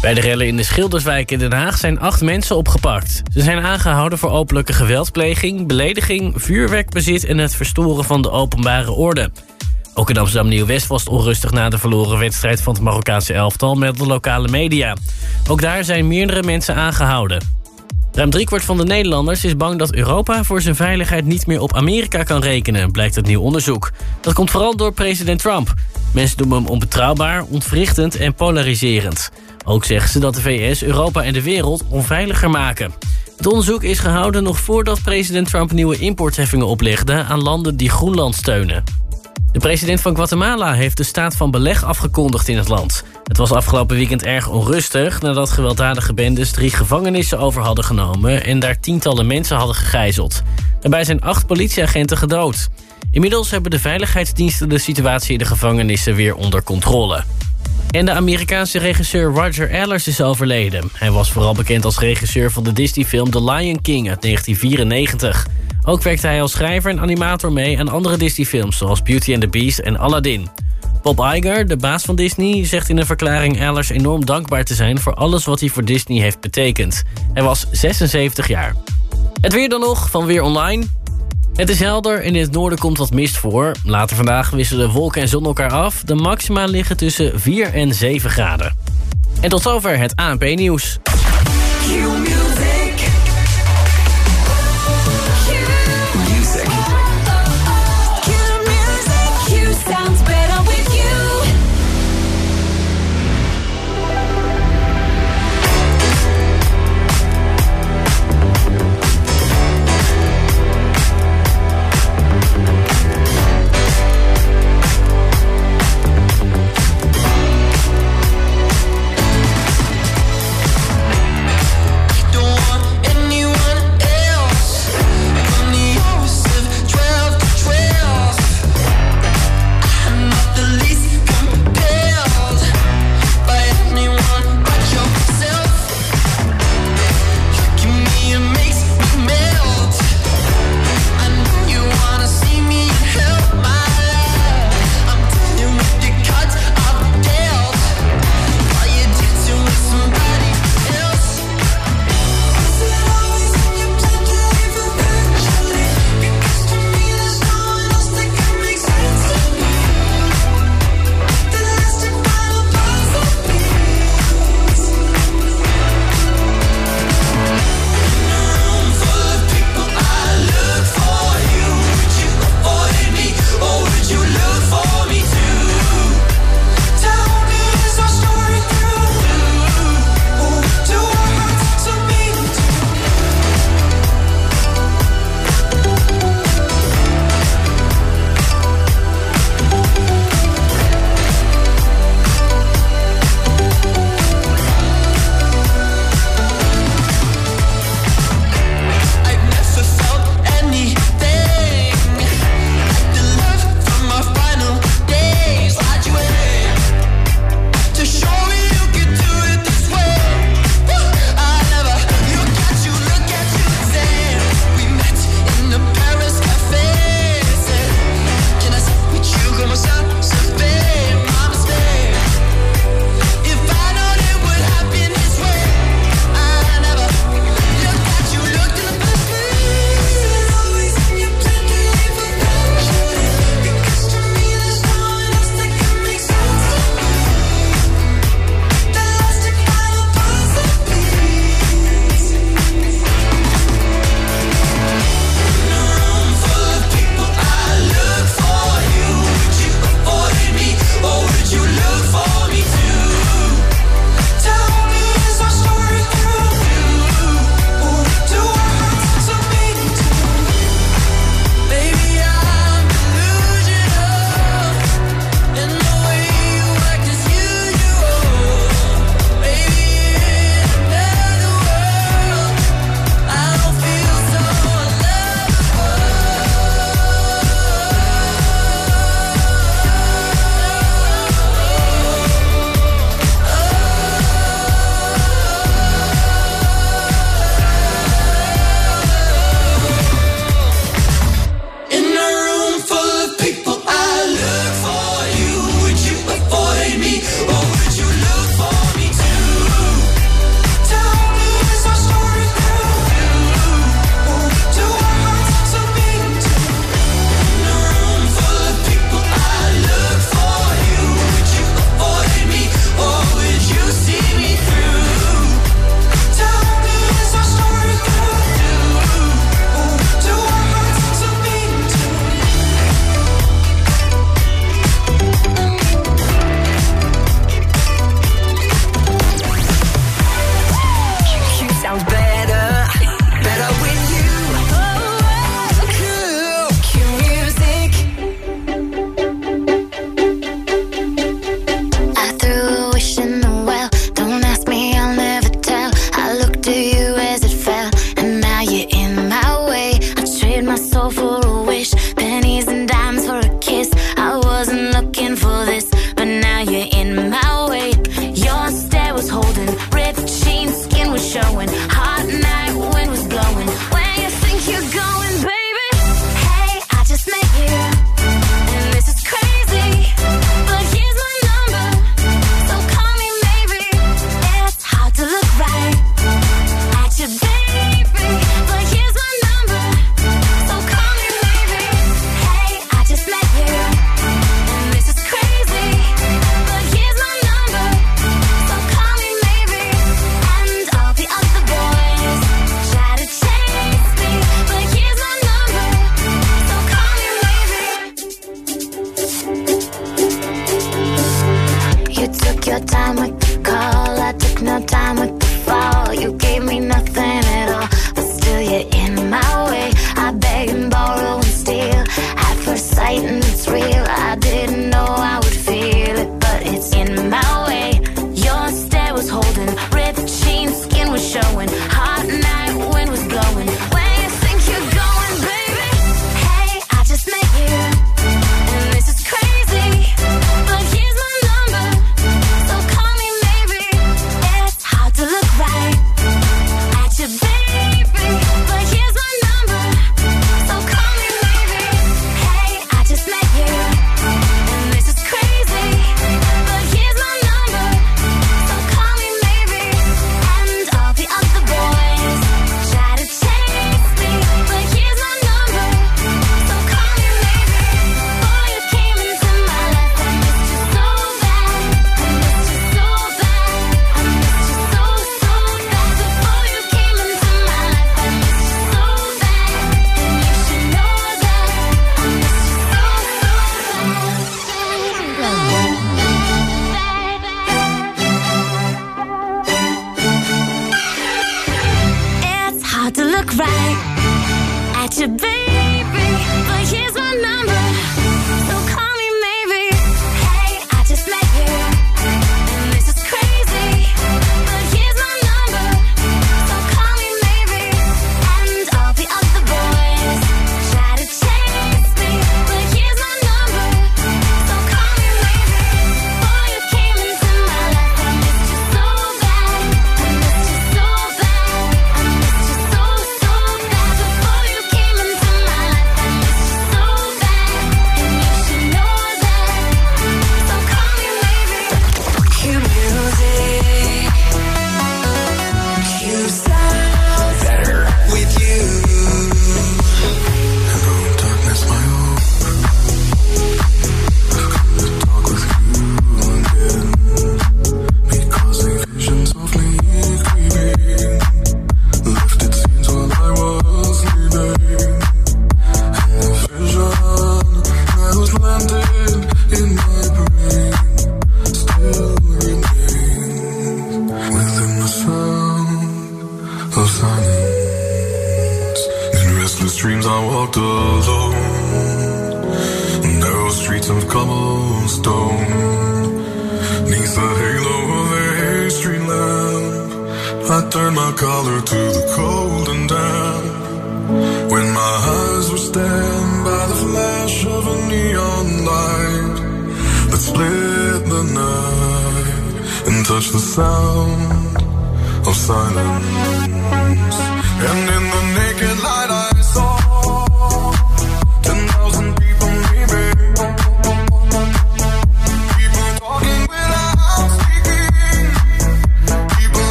Bij de rellen in de Schilderswijk in Den Haag zijn acht mensen opgepakt. Ze zijn aangehouden voor openlijke geweldpleging, belediging, vuurwerkbezit... en het verstoren van de openbare orde. Ook in Amsterdam Nieuw-West was het onrustig na de verloren wedstrijd... van het Marokkaanse elftal met de lokale media. Ook daar zijn meerdere mensen aangehouden. Ruim driekwart van de Nederlanders is bang dat Europa voor zijn veiligheid niet meer op Amerika kan rekenen, blijkt uit nieuw onderzoek. Dat komt vooral door president Trump. Mensen noemen hem onbetrouwbaar, ontwrichtend en polariserend. Ook zeggen ze dat de VS Europa en de wereld onveiliger maken. Het onderzoek is gehouden nog voordat president Trump nieuwe importheffingen oplegde aan landen die Groenland steunen. De president van Guatemala heeft de staat van beleg afgekondigd in het land. Het was afgelopen weekend erg onrustig nadat gewelddadige bendes drie gevangenissen over hadden genomen en daar tientallen mensen hadden gegijzeld. Daarbij zijn acht politieagenten gedood. Inmiddels hebben de veiligheidsdiensten de situatie in de gevangenissen weer onder controle. En de Amerikaanse regisseur Roger Allers is overleden. Hij was vooral bekend als regisseur van de Disney-film The Lion King uit 1994. Ook werkte hij als schrijver en animator mee aan andere Disney-films... zoals Beauty and the Beast en Aladdin. Bob Iger, de baas van Disney, zegt in een verklaring Allers enorm dankbaar te zijn... voor alles wat hij voor Disney heeft betekend. Hij was 76 jaar. Het weer dan nog van Weer Online. Het is helder en in het noorden komt wat mist voor. Later vandaag wisselen wolken en zon elkaar af. De maxima liggen tussen 4 en 7 graden. En tot zover het ANP-nieuws.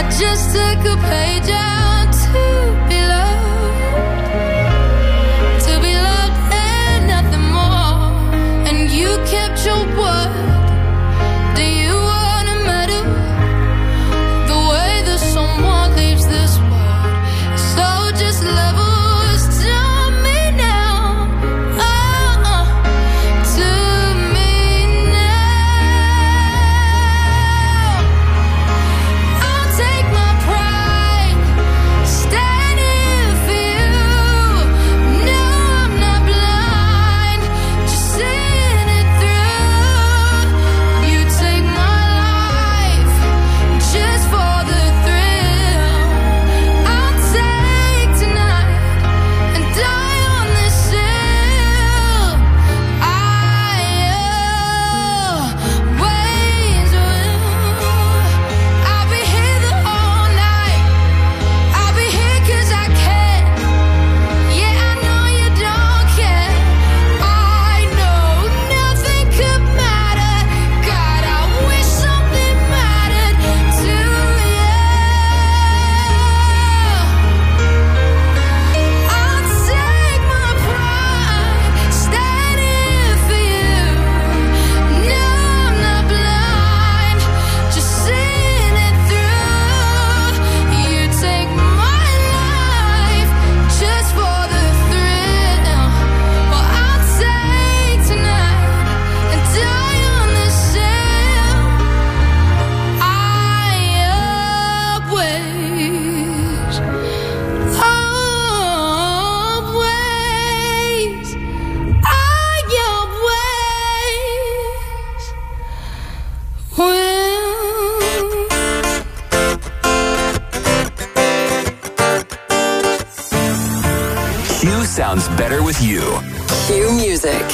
I just took a page out too better with you. Cue music.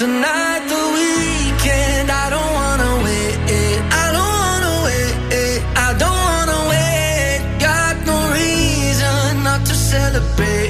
tonight the weekend. I don't wanna wait. I don't wanna wait. I don't wanna wait. Got no reason not to celebrate.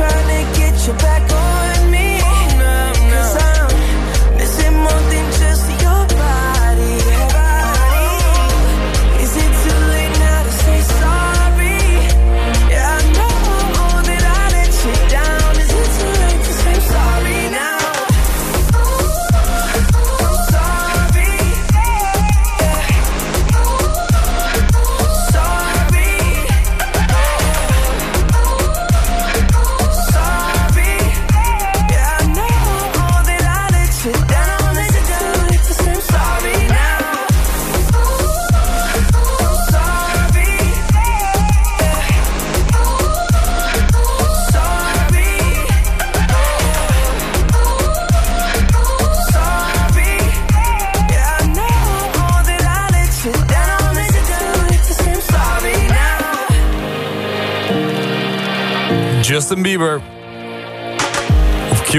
trying to get you back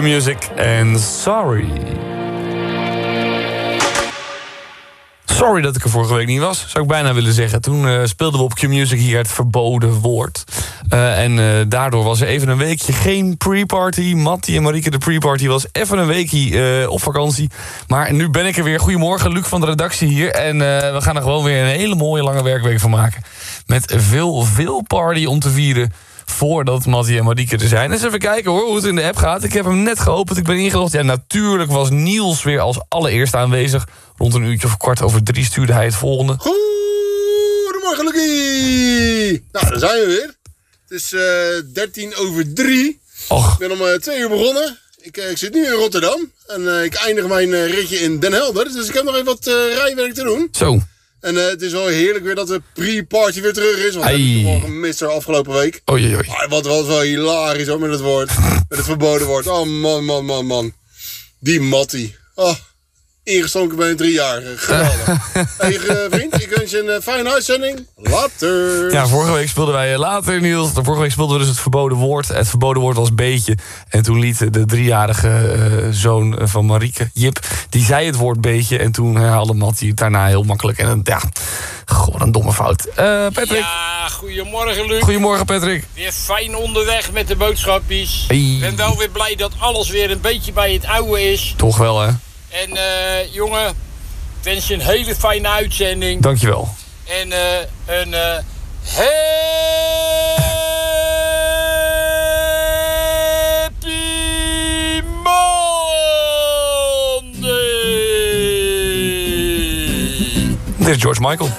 Of Q-Music en Sorry. Sorry dat ik er vorige week niet was, zou ik bijna willen zeggen. Toen eh, speelden we op Q-Music hier het verboden woord. Eh, en eh, daardoor was er even een weekje geen pre-party. Mattie en Marieke de pre-party was even een weekje op vakantie. Maar nu ben ik er weer. Goedemorgen, Luc van de redactie hier. En we gaan er gewoon weer een hele mooie lange werkweek van maken. Met veel, veel party om te vieren voordat Mattie en Marieke er zijn. Eens even kijken hoor, hoe het in de app gaat. Ik heb hem net geopend, ik ben ingelogd. Ja, natuurlijk was Niels weer als allereerste aanwezig. Rond een uurtje of kwart over drie stuurde hij het volgende. Goedemorgen, Lucky! Nou, daar zijn we weer. Het is eh 13 over 3. Och, Ik ben om eh, twee uur begonnen. Ik, eh, ik zit nu in Rotterdam. En eh, ik eindig mijn eh, ritje in Den Helder. Dus ik heb nog even wat eh, rijwerk te doen. zo. En eh, het is wel heerlijk weer dat de pre-party weer terug is. Want ik heb Ai. het gewoon gemist afgelopen week. Oei, oei. Maar wat was wel hilarisch hoor, met het woord. met het verboden woord. Oh man, man, man, man. Die Mattie. Oh, ingestonken bij een driejarige. Geweldig. hey, vriend, ik wens je een eh, fijne uitzending. Later. Ja, vorige week speelden wij eh, later, Niels. De Vorige week speelden we dus het verboden woord. Het verboden woord was beetje. En toen liet de driejarige eh, zoon van Marieke, Jip, die zei het woord beetje. En toen herhaalde Mattie het daarna heel makkelijk. En dan, ja, gewoon een domme fout. Eh, Patrick, Ja, goedemorgen Luc. goedemorgen Patrick. Weer fijn onderweg met de boodschapjes. Hey. Ik ben wel weer blij dat alles weer een beetje bij het oude is. Toch wel, hè? En eh, jongen, ik wens je een hele fijne uitzending. Dankjewel. En eh, een eh happy Monday. Dit is George Michael.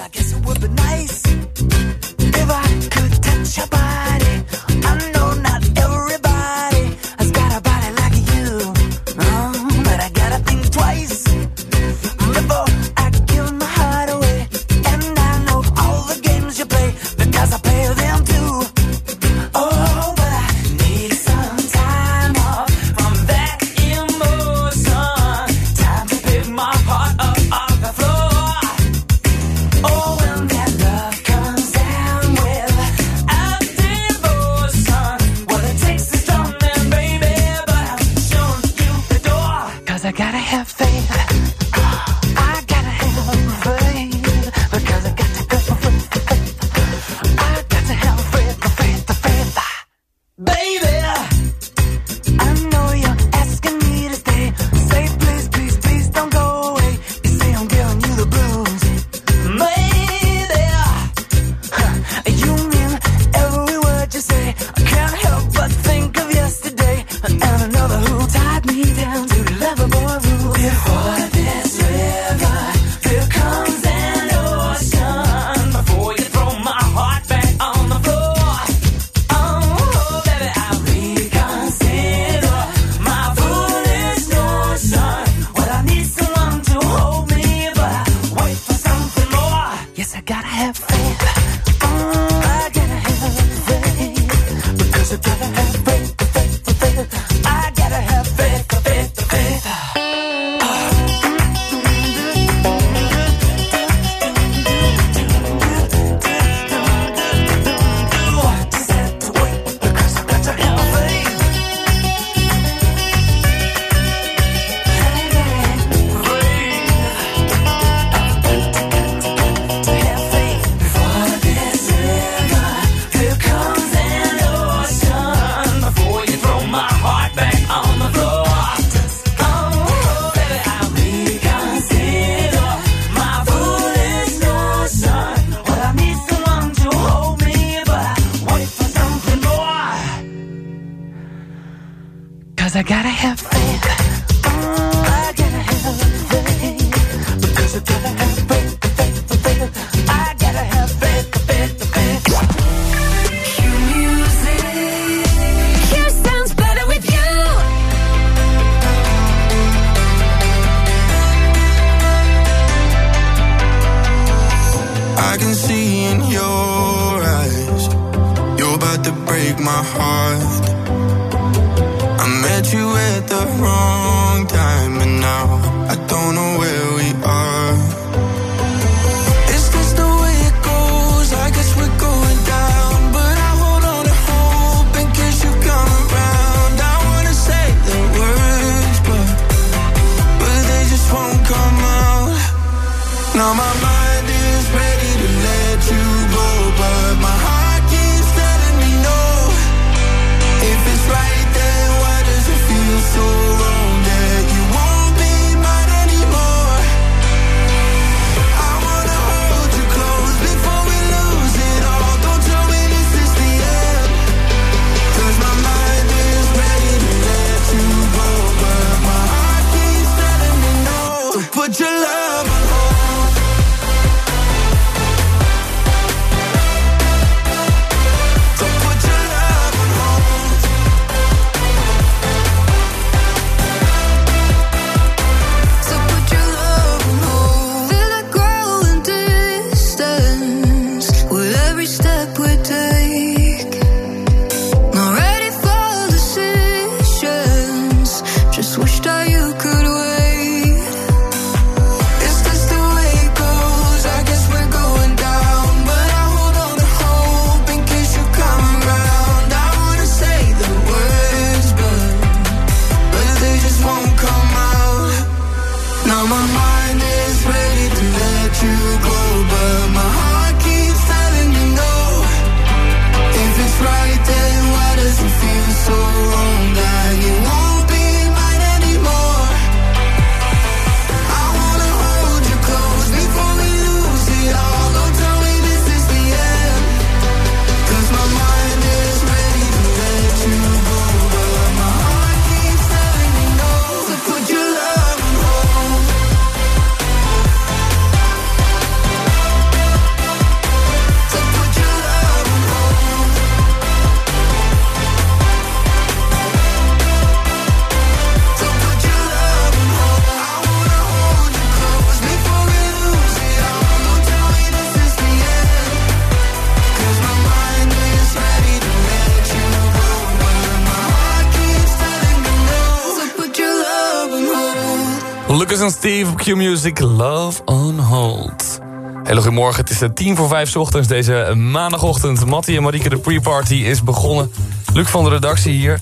En Steve op Q-Music, Love on Hold. Hele goedemorgen, het is eh, tien voor vijf ochtends deze maandagochtend. Mattie en Marieke, de pre-party is begonnen. Luc van de redactie hier.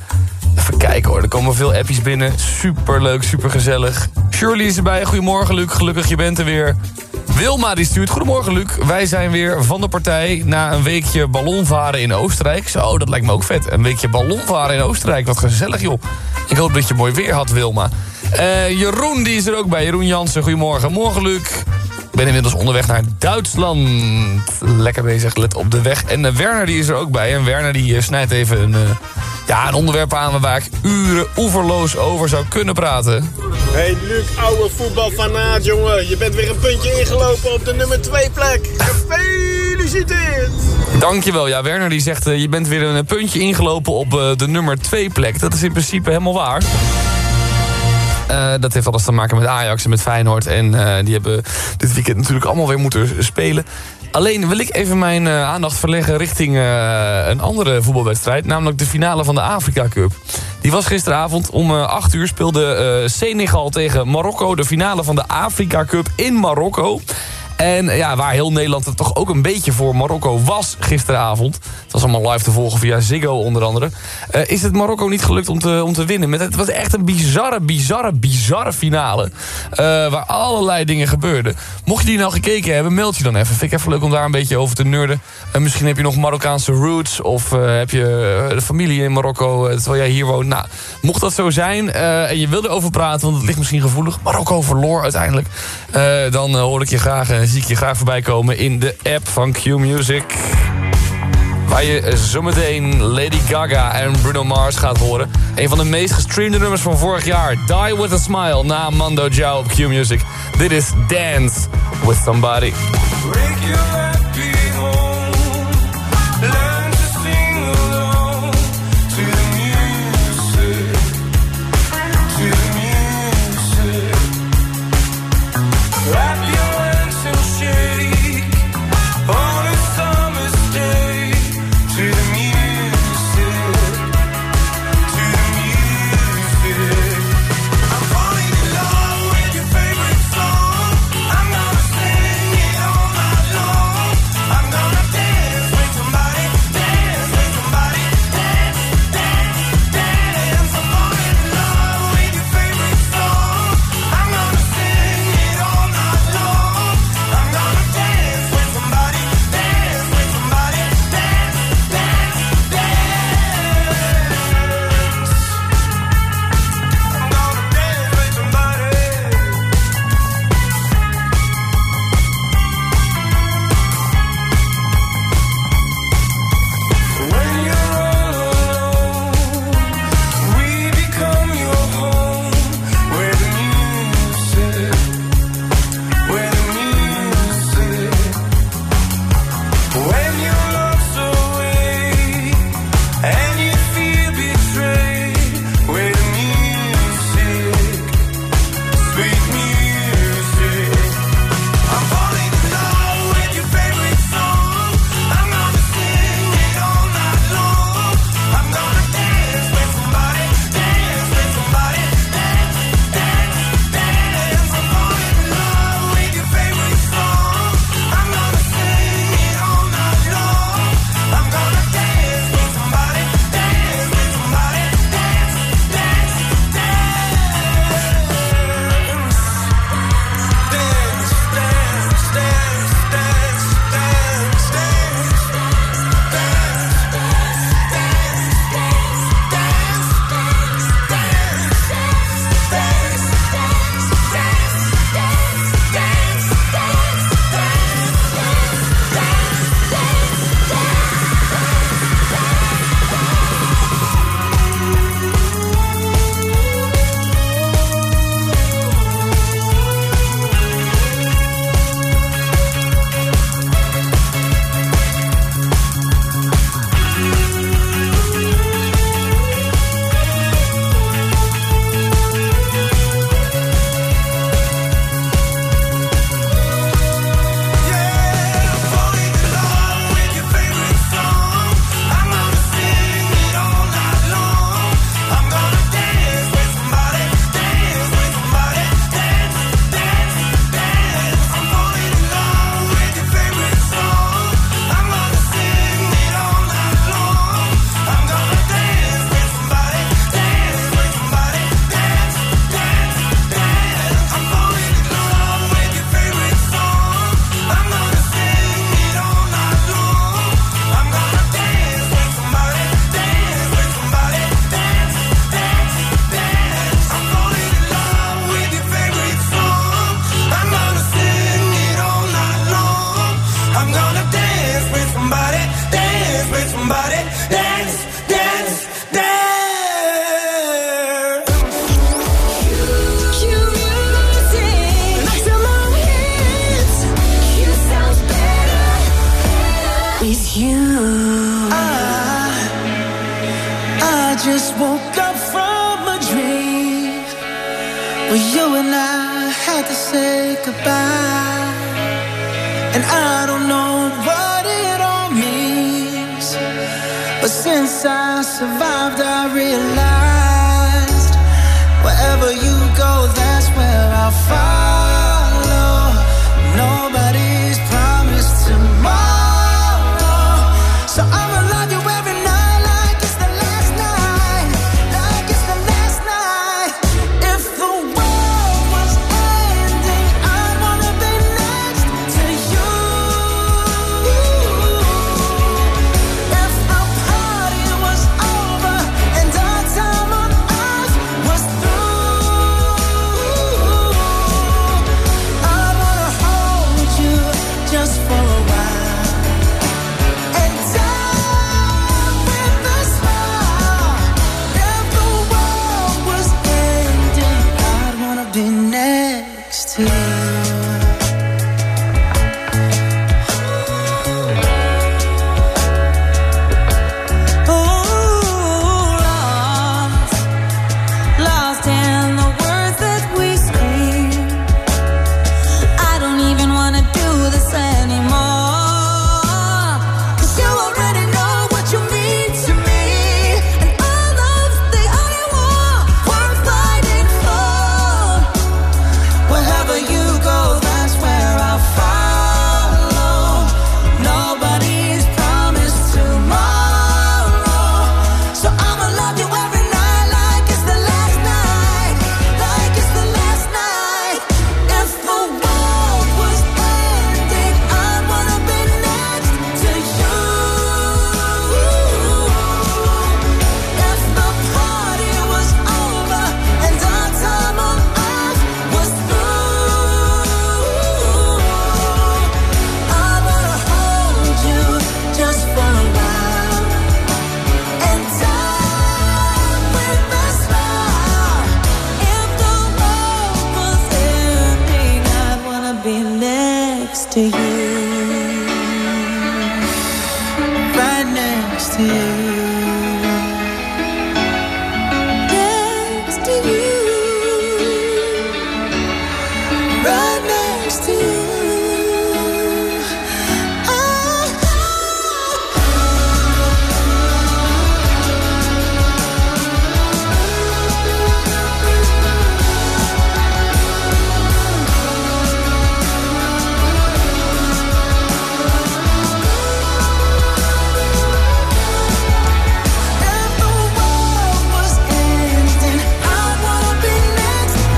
Even kijken hoor, er komen veel appies binnen. Super leuk, super gezellig. Shirley is erbij, goedemorgen Luc, gelukkig je bent er weer. Wilma die stuurt, goedemorgen Luc. Wij zijn weer van de partij na een weekje ballonvaren in Oostenrijk. Zo, dat lijkt me ook vet. Een weekje ballonvaren in Oostenrijk, wat gezellig joh. Ik hoop dat je mooi weer had Wilma. Eh, Jeroen die is er ook bij, Jeroen Jansen, goedemorgen. Morgen Luc. Ik ben inmiddels onderweg naar Duitsland. Lekker bezig, let op de weg. En eh, Werner die is er ook bij. En Werner die eh, snijdt even een, ja, een onderwerp aan... waar ik uren oeverloos over zou kunnen praten. Hey Luc, ouwe voetbalfanaat jongen. Je bent weer een puntje ingelopen op de nummer 2 plek. Gefeliciteerd! Dankjewel. Ja, Werner die zegt, je bent weer een puntje ingelopen op de nummer 2 plek. Dat is in principe helemaal waar. Eh, dat heeft alles te maken met Ajax en met Feyenoord. En eh, die hebben dit weekend natuurlijk allemaal weer moeten spelen. Alleen wil ik even mijn eh, aandacht verleggen richting een andere voetbalwedstrijd. Namelijk de finale van de Afrika Cup. Die was gisteravond om eh 8 uur speelde Senegal tegen Marokko. De finale van de Afrika Cup in Marokko. En ja, waar heel Nederland het toch ook een beetje voor Marokko was gisteravond. Het was allemaal live te volgen via Ziggo onder andere. eh, is het Marokko niet gelukt om te, om te winnen. Met, het was echt een bizarre, bizarre, bizarre finale. eh, waar allerlei dingen gebeurden. Mocht je die nou gekeken hebben, meld je dan even. Vind ik even leuk om daar een beetje over te nerden. En misschien heb je nog Marokkaanse roots. Of eh, heb je de familie in Marokko terwijl jij hier woont. Nou, mocht dat zo zijn en je wil erover praten, want het ligt misschien gevoelig. Marokko verloor uiteindelijk. dan hoor ik je graag zie je graag voorbij komen in de app van Q Music. Waar je zometeen Lady Gaga en Bruno Mars gaat horen. Een van de meest gestreamde nummers van vorig jaar. Die With A Smile na Mando Jiao op Q Music. Dit is Dance With Somebody.